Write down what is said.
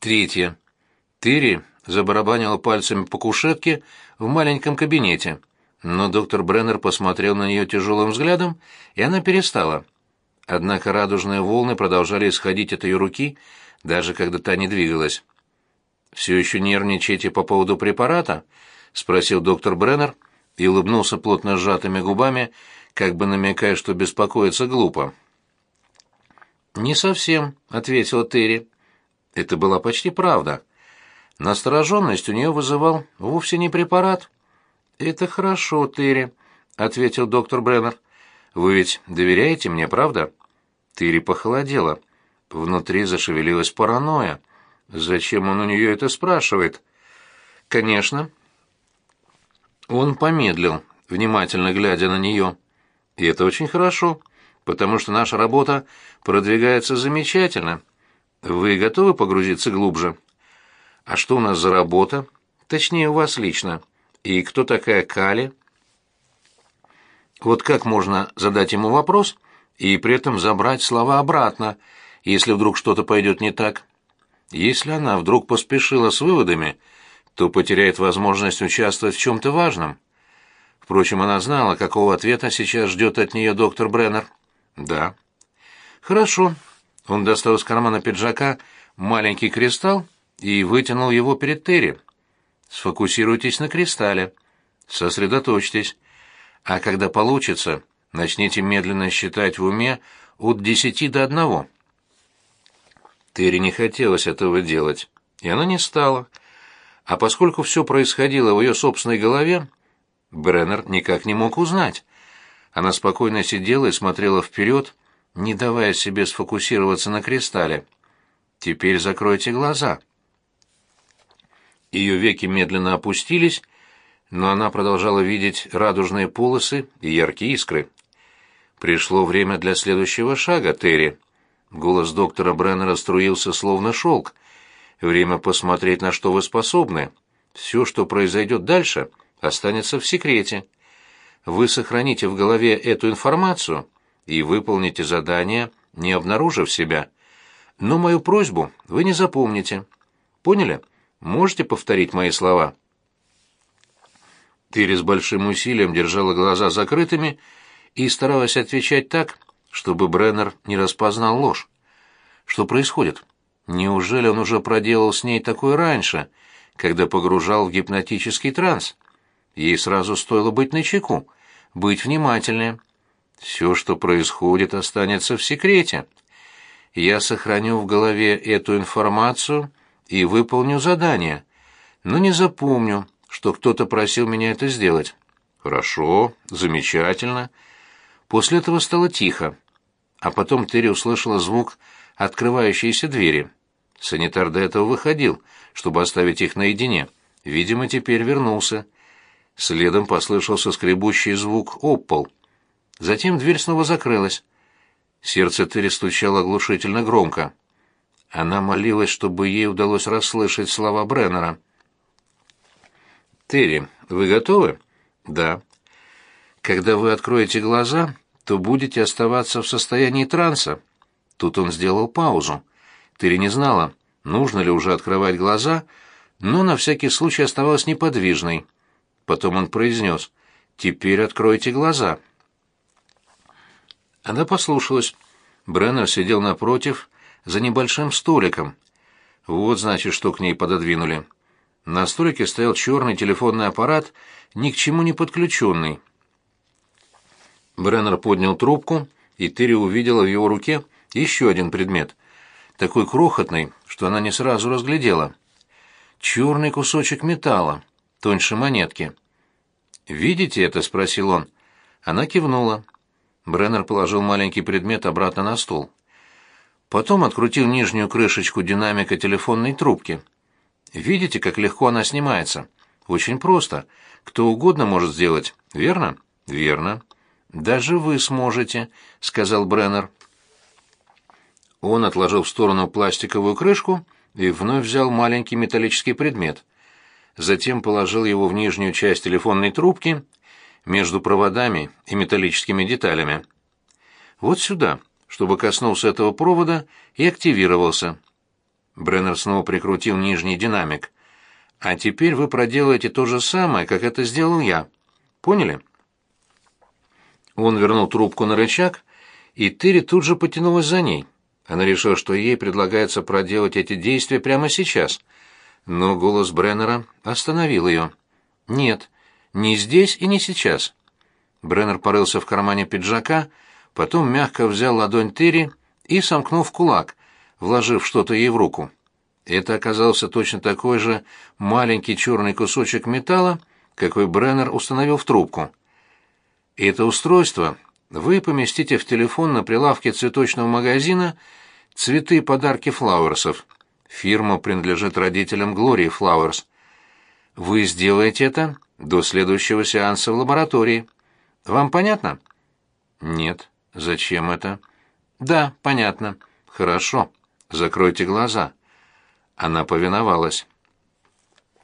Третье. Терри забарабанила пальцами по кушетке в маленьком кабинете, но доктор Бреннер посмотрел на нее тяжелым взглядом, и она перестала. Однако радужные волны продолжали исходить от ее руки, даже когда та не двигалась. «Все еще нервничаете по поводу препарата?» — спросил доктор Бреннер и улыбнулся плотно сжатыми губами, как бы намекая, что беспокоиться глупо. «Не совсем», — ответила Терри. Это была почти правда. Настороженность у нее вызывал вовсе не препарат. «Это хорошо, Терри», — ответил доктор Бреннер. «Вы ведь доверяете мне, правда?» Терри похолодела. Внутри зашевелилась паранойя. Зачем он у нее это спрашивает? «Конечно». Он помедлил, внимательно глядя на нее. «И это очень хорошо, потому что наша работа продвигается замечательно. Вы готовы погрузиться глубже?» «А что у нас за работа? Точнее, у вас лично. И кто такая Кали?» Вот как можно задать ему вопрос и при этом забрать слова обратно, если вдруг что-то пойдет не так? Если она вдруг поспешила с выводами, то потеряет возможность участвовать в чем-то важном. Впрочем, она знала, какого ответа сейчас ждет от нее доктор Бреннер. «Да». «Хорошо». Он достал из кармана пиджака маленький кристалл и вытянул его перед Терри. Сфокусируйтесь на кристалле. Сосредоточьтесь. А когда получится, начните медленно считать в уме от десяти до одного. Терри не хотелось этого делать, и она не стала. А поскольку все происходило в ее собственной голове, Бреннер никак не мог узнать. Она спокойно сидела и смотрела вперед, не давая себе сфокусироваться на кристалле. «Теперь закройте глаза». Ее веки медленно опустились, но она продолжала видеть радужные полосы и яркие искры. «Пришло время для следующего шага, Терри». Голос доктора Бреннера струился словно шелк. «Время посмотреть, на что вы способны. Все, что произойдет дальше, останется в секрете. Вы сохраните в голове эту информацию и выполните задание, не обнаружив себя. Но мою просьбу вы не запомните. Поняли?» Можете повторить мои слова?» Тыри с большим усилием держала глаза закрытыми и старалась отвечать так, чтобы Бреннер не распознал ложь. Что происходит? Неужели он уже проделал с ней такое раньше, когда погружал в гипнотический транс? Ей сразу стоило быть начеку, быть внимательнее. Все, что происходит, останется в секрете. Я сохраню в голове эту информацию и выполню задание, но не запомню, что кто-то просил меня это сделать. Хорошо, замечательно. После этого стало тихо, а потом Терри услышала звук открывающейся двери. Санитар до этого выходил, чтобы оставить их наедине. Видимо, теперь вернулся. Следом послышался скребущий звук об пол. Затем дверь снова закрылась. Сердце Терри стучало оглушительно громко. Она молилась, чтобы ей удалось расслышать слова Бреннера. «Терри, вы готовы?» «Да». «Когда вы откроете глаза, то будете оставаться в состоянии транса». Тут он сделал паузу. Терри не знала, нужно ли уже открывать глаза, но на всякий случай оставалась неподвижной. Потом он произнес «Теперь откройте глаза». Она послушалась. Бреннер сидел напротив, за небольшим столиком. Вот, значит, что к ней пододвинули. На столике стоял черный телефонный аппарат, ни к чему не подключенный. Бреннер поднял трубку, и Терри увидела в его руке еще один предмет, такой крохотный, что она не сразу разглядела. Черный кусочек металла, тоньше монетки. «Видите это?» — спросил он. Она кивнула. Бреннер положил маленький предмет обратно на стол. Потом открутил нижнюю крышечку динамика телефонной трубки. Видите, как легко она снимается? Очень просто. Кто угодно может сделать, верно? Верно. Даже вы сможете, сказал Бреннер. Он отложил в сторону пластиковую крышку и вновь взял маленький металлический предмет. Затем положил его в нижнюю часть телефонной трубки между проводами и металлическими деталями. Вот сюда, чтобы коснулся этого провода и активировался. Бреннер снова прикрутил нижний динамик. «А теперь вы проделаете то же самое, как это сделал я. Поняли?» Он вернул трубку на рычаг, и Терри тут же потянулась за ней. Она решила, что ей предлагается проделать эти действия прямо сейчас. Но голос Бреннера остановил ее. «Нет, не здесь и не сейчас». Бреннер порылся в кармане пиджака, потом мягко взял ладонь Терри и сомкнул в кулак, вложив что-то ей в руку. Это оказался точно такой же маленький черный кусочек металла, какой Бреннер установил в трубку. Это устройство вы поместите в телефон на прилавке цветочного магазина «Цветы подарки Флауэрсов». Фирма принадлежит родителям Глории Флауэрс. Вы сделаете это до следующего сеанса в лаборатории. Вам понятно? Нет. Зачем это? Да, понятно. Хорошо. Закройте глаза. Она повиновалась.